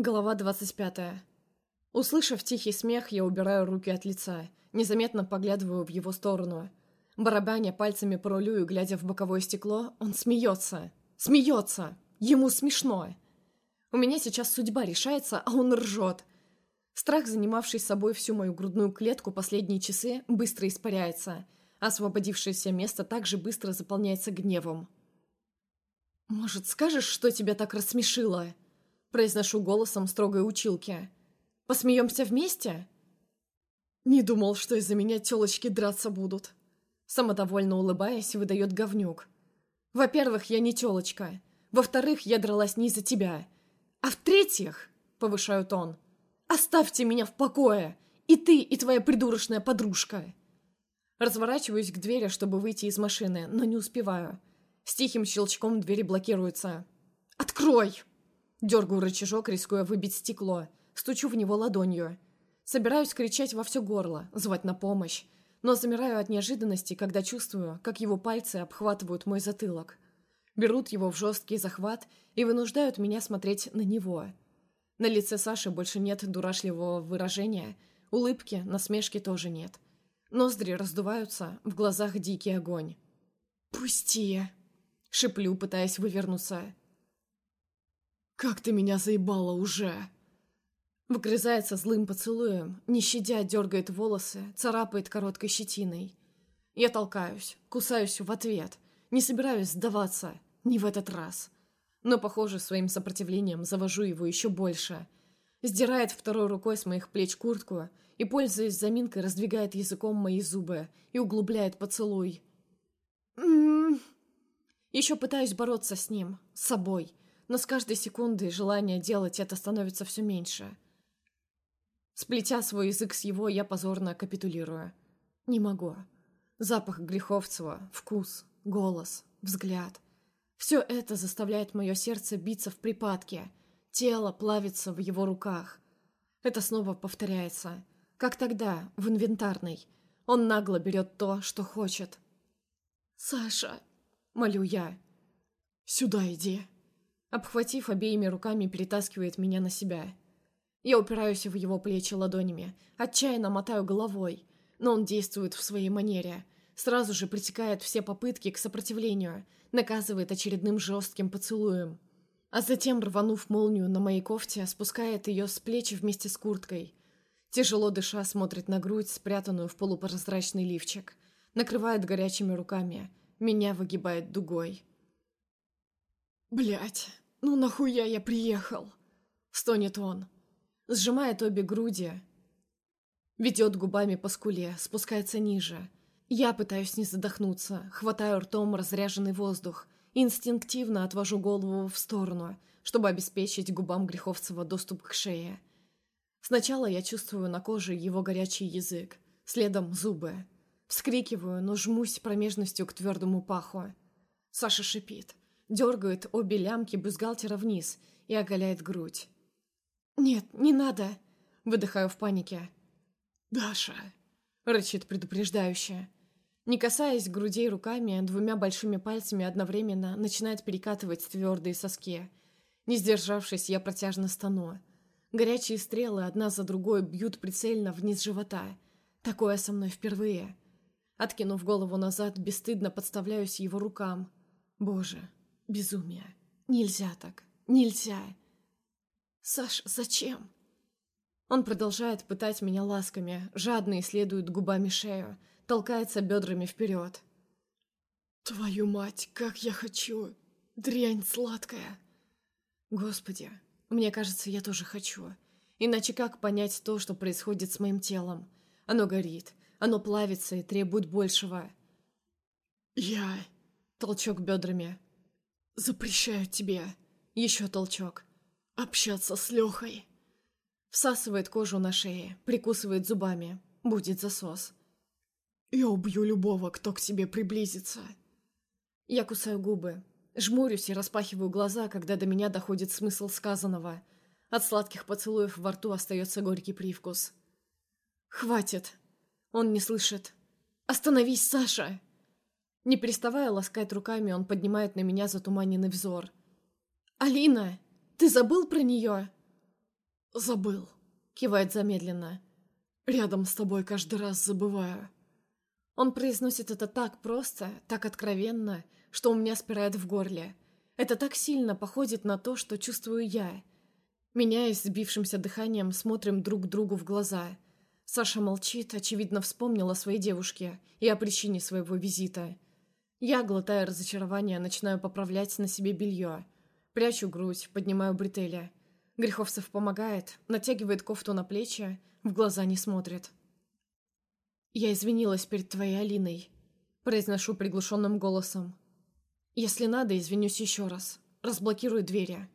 Глава 25. Услышав тихий смех, я убираю руки от лица, незаметно поглядываю в его сторону. Барабаня пальцами по рулю и глядя в боковое стекло, он смеется. Смеется! Ему смешно! У меня сейчас судьба решается, а он ржет. Страх, занимавший собой всю мою грудную клетку последние часы, быстро испаряется, освободившееся место также быстро заполняется гневом. «Может, скажешь, что тебя так рассмешило?» Произношу голосом строгой училки. «Посмеемся вместе?» Не думал, что из-за меня телочки драться будут. Самодовольно улыбаясь, выдает говнюк. Во-первых, я не телочка. Во-вторых, я дралась не из-за тебя. А в-третьих, повышаю тон, оставьте меня в покое. И ты, и твоя придурочная подружка. Разворачиваюсь к двери, чтобы выйти из машины, но не успеваю. С тихим щелчком двери блокируются. «Открой!» Дергаю рычажок, рискуя выбить стекло. Стучу в него ладонью. Собираюсь кричать во все горло, звать на помощь. Но замираю от неожиданности, когда чувствую, как его пальцы обхватывают мой затылок. Берут его в жесткий захват и вынуждают меня смотреть на него. На лице Саши больше нет дурашливого выражения, улыбки, насмешки тоже нет. Ноздри раздуваются, в глазах дикий огонь. «Пусти!» — шиплю, пытаясь вывернуться. «Как ты меня заебала уже!» Вгрызается злым поцелуем, не щадя дергает волосы, царапает короткой щетиной. Я толкаюсь, кусаюсь в ответ, не собираюсь сдаваться, не в этот раз. Но, похоже, своим сопротивлением завожу его еще больше. Сдирает второй рукой с моих плеч куртку и, пользуясь заминкой, раздвигает языком мои зубы и углубляет поцелуй. М -м -м. Еще пытаюсь бороться с ним, с собой, но с каждой секундой желание делать это становится все меньше. Сплетя свой язык с его, я позорно капитулирую. Не могу. Запах Греховцева, вкус, голос, взгляд. Все это заставляет мое сердце биться в припадке. Тело плавится в его руках. Это снова повторяется. Как тогда, в инвентарной. Он нагло берет то, что хочет. «Саша!» — молю я. «Сюда иди!» Обхватив обеими руками, перетаскивает меня на себя. Я упираюсь в его плечи ладонями, отчаянно мотаю головой, но он действует в своей манере. Сразу же пресекает все попытки к сопротивлению, наказывает очередным жестким поцелуем. А затем, рванув молнию на моей кофте, спускает ее с плечи вместе с курткой. Тяжело дыша смотрит на грудь, спрятанную в полупрозрачный лифчик. Накрывает горячими руками. Меня выгибает дугой. Блять, ну нахуя я приехал? Стонет он. Сжимает обе груди. Ведет губами по скуле, спускается ниже. Я пытаюсь не задохнуться, хватаю ртом разряженный воздух, инстинктивно отвожу голову в сторону, чтобы обеспечить губам Греховцева доступ к шее. Сначала я чувствую на коже его горячий язык, следом зубы. Вскрикиваю, но жмусь промежностью к твердому паху. Саша шипит дергает обе лямки бюстгальтера вниз и оголяет грудь. «Нет, не надо!» — выдыхаю в панике. «Даша!» — рычит предупреждающе. Не касаясь грудей руками, двумя большими пальцами одновременно начинает перекатывать твердые соски. Не сдержавшись, я протяжно стану. Горячие стрелы одна за другой бьют прицельно вниз живота. Такое со мной впервые. Откинув голову назад, бесстыдно подставляюсь его рукам. Боже, Безумие. Нельзя так. Нельзя. Саш, зачем? Он продолжает пытать меня ласками, жадно исследует губами шею, толкается бедрами вперед. Твою мать, как я хочу! Дрянь сладкая! Господи, мне кажется, я тоже хочу. Иначе как понять то, что происходит с моим телом? Оно горит, оно плавится и требует большего. Я... Толчок бедрами. «Запрещаю тебе!» Еще толчок. «Общаться с Лехой!» Всасывает кожу на шее, прикусывает зубами. Будет засос. «Я убью любого, кто к тебе приблизится!» Я кусаю губы, жмурюсь и распахиваю глаза, когда до меня доходит смысл сказанного. От сладких поцелуев во рту остается горький привкус. «Хватит!» Он не слышит. «Остановись, Саша!» Не переставая ласкать руками, он поднимает на меня затуманенный взор. «Алина, ты забыл про нее?» «Забыл», — кивает замедленно. «Рядом с тобой каждый раз забываю». Он произносит это так просто, так откровенно, что у меня спирает в горле. Это так сильно походит на то, что чувствую я. Меняясь сбившимся дыханием, смотрим друг другу в глаза. Саша молчит, очевидно, вспомнила о своей девушке и о причине своего визита. Я, глотая разочарование, начинаю поправлять на себе белье. Прячу грудь, поднимаю бретели. Греховцев помогает, натягивает кофту на плечи, в глаза не смотрит. «Я извинилась перед твоей Алиной», — произношу приглушенным голосом. «Если надо, извинюсь еще раз. Разблокирую двери».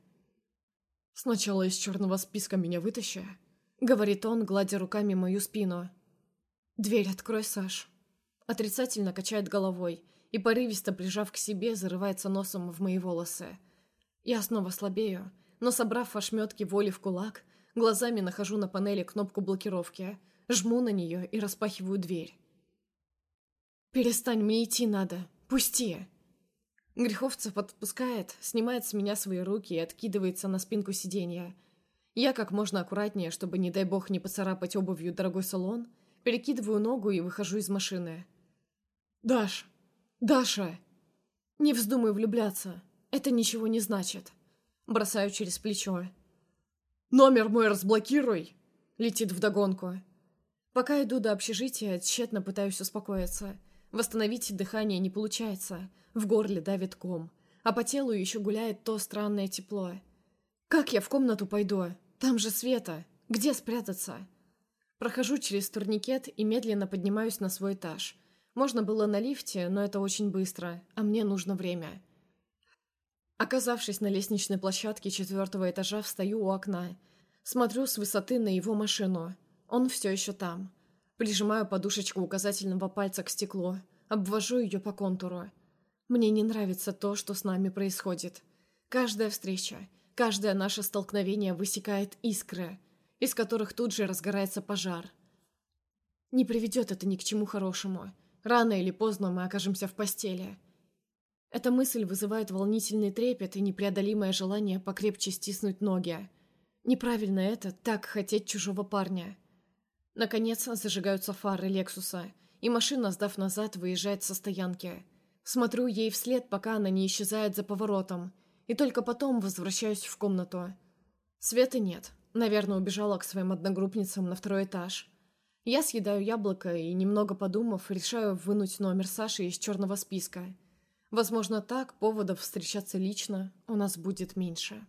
«Сначала из черного списка меня вытащи», — говорит он, гладя руками мою спину. «Дверь открой, Саш». Отрицательно качает головой и, порывисто прижав к себе, зарывается носом в мои волосы. Я снова слабею, но, собрав ошметки воли в кулак, глазами нахожу на панели кнопку блокировки, жму на нее и распахиваю дверь. «Перестань, мне идти надо. Пусти!» Греховцев отпускает, снимает с меня свои руки и откидывается на спинку сиденья. Я как можно аккуратнее, чтобы, не дай бог, не поцарапать обувью дорогой салон, перекидываю ногу и выхожу из машины. «Даш! Даша!» «Не вздумай влюбляться. Это ничего не значит». Бросаю через плечо. «Номер мой разблокируй!» Летит вдогонку. Пока иду до общежития, тщетно пытаюсь успокоиться. Восстановить дыхание не получается. В горле давит ком. А по телу еще гуляет то странное тепло. Как я в комнату пойду? Там же Света. Где спрятаться? Прохожу через турникет и медленно поднимаюсь на свой этаж. Можно было на лифте, но это очень быстро, а мне нужно время. Оказавшись на лестничной площадке четвертого этажа, встаю у окна. Смотрю с высоты на его машину. Он все еще там. Прижимаю подушечку указательного пальца к стеклу. Обвожу ее по контуру. Мне не нравится то, что с нами происходит. Каждая встреча, каждое наше столкновение высекает искры, из которых тут же разгорается пожар. Не приведет это ни к чему хорошему. Рано или поздно мы окажемся в постели. Эта мысль вызывает волнительный трепет и непреодолимое желание покрепче стиснуть ноги. Неправильно это, так хотеть чужого парня. Наконец зажигаются фары Лексуса, и машина, сдав назад, выезжает со стоянки. Смотрю ей вслед, пока она не исчезает за поворотом, и только потом возвращаюсь в комнату. Светы нет. Наверное, убежала к своим одногруппницам на второй этаж. Я съедаю яблоко и, немного подумав, решаю вынуть номер Саши из черного списка – Возможно, так поводов встречаться лично у нас будет меньше.